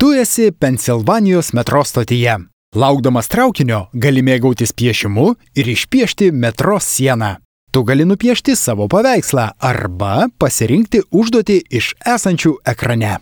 Tu esi Pensilvanijos metro stotyje. Laukdamas traukinio gali mėgautis piešimu ir išpiešti metro sieną. Tu gali nupiešti savo paveikslą arba pasirinkti užduotį iš esančių ekrane.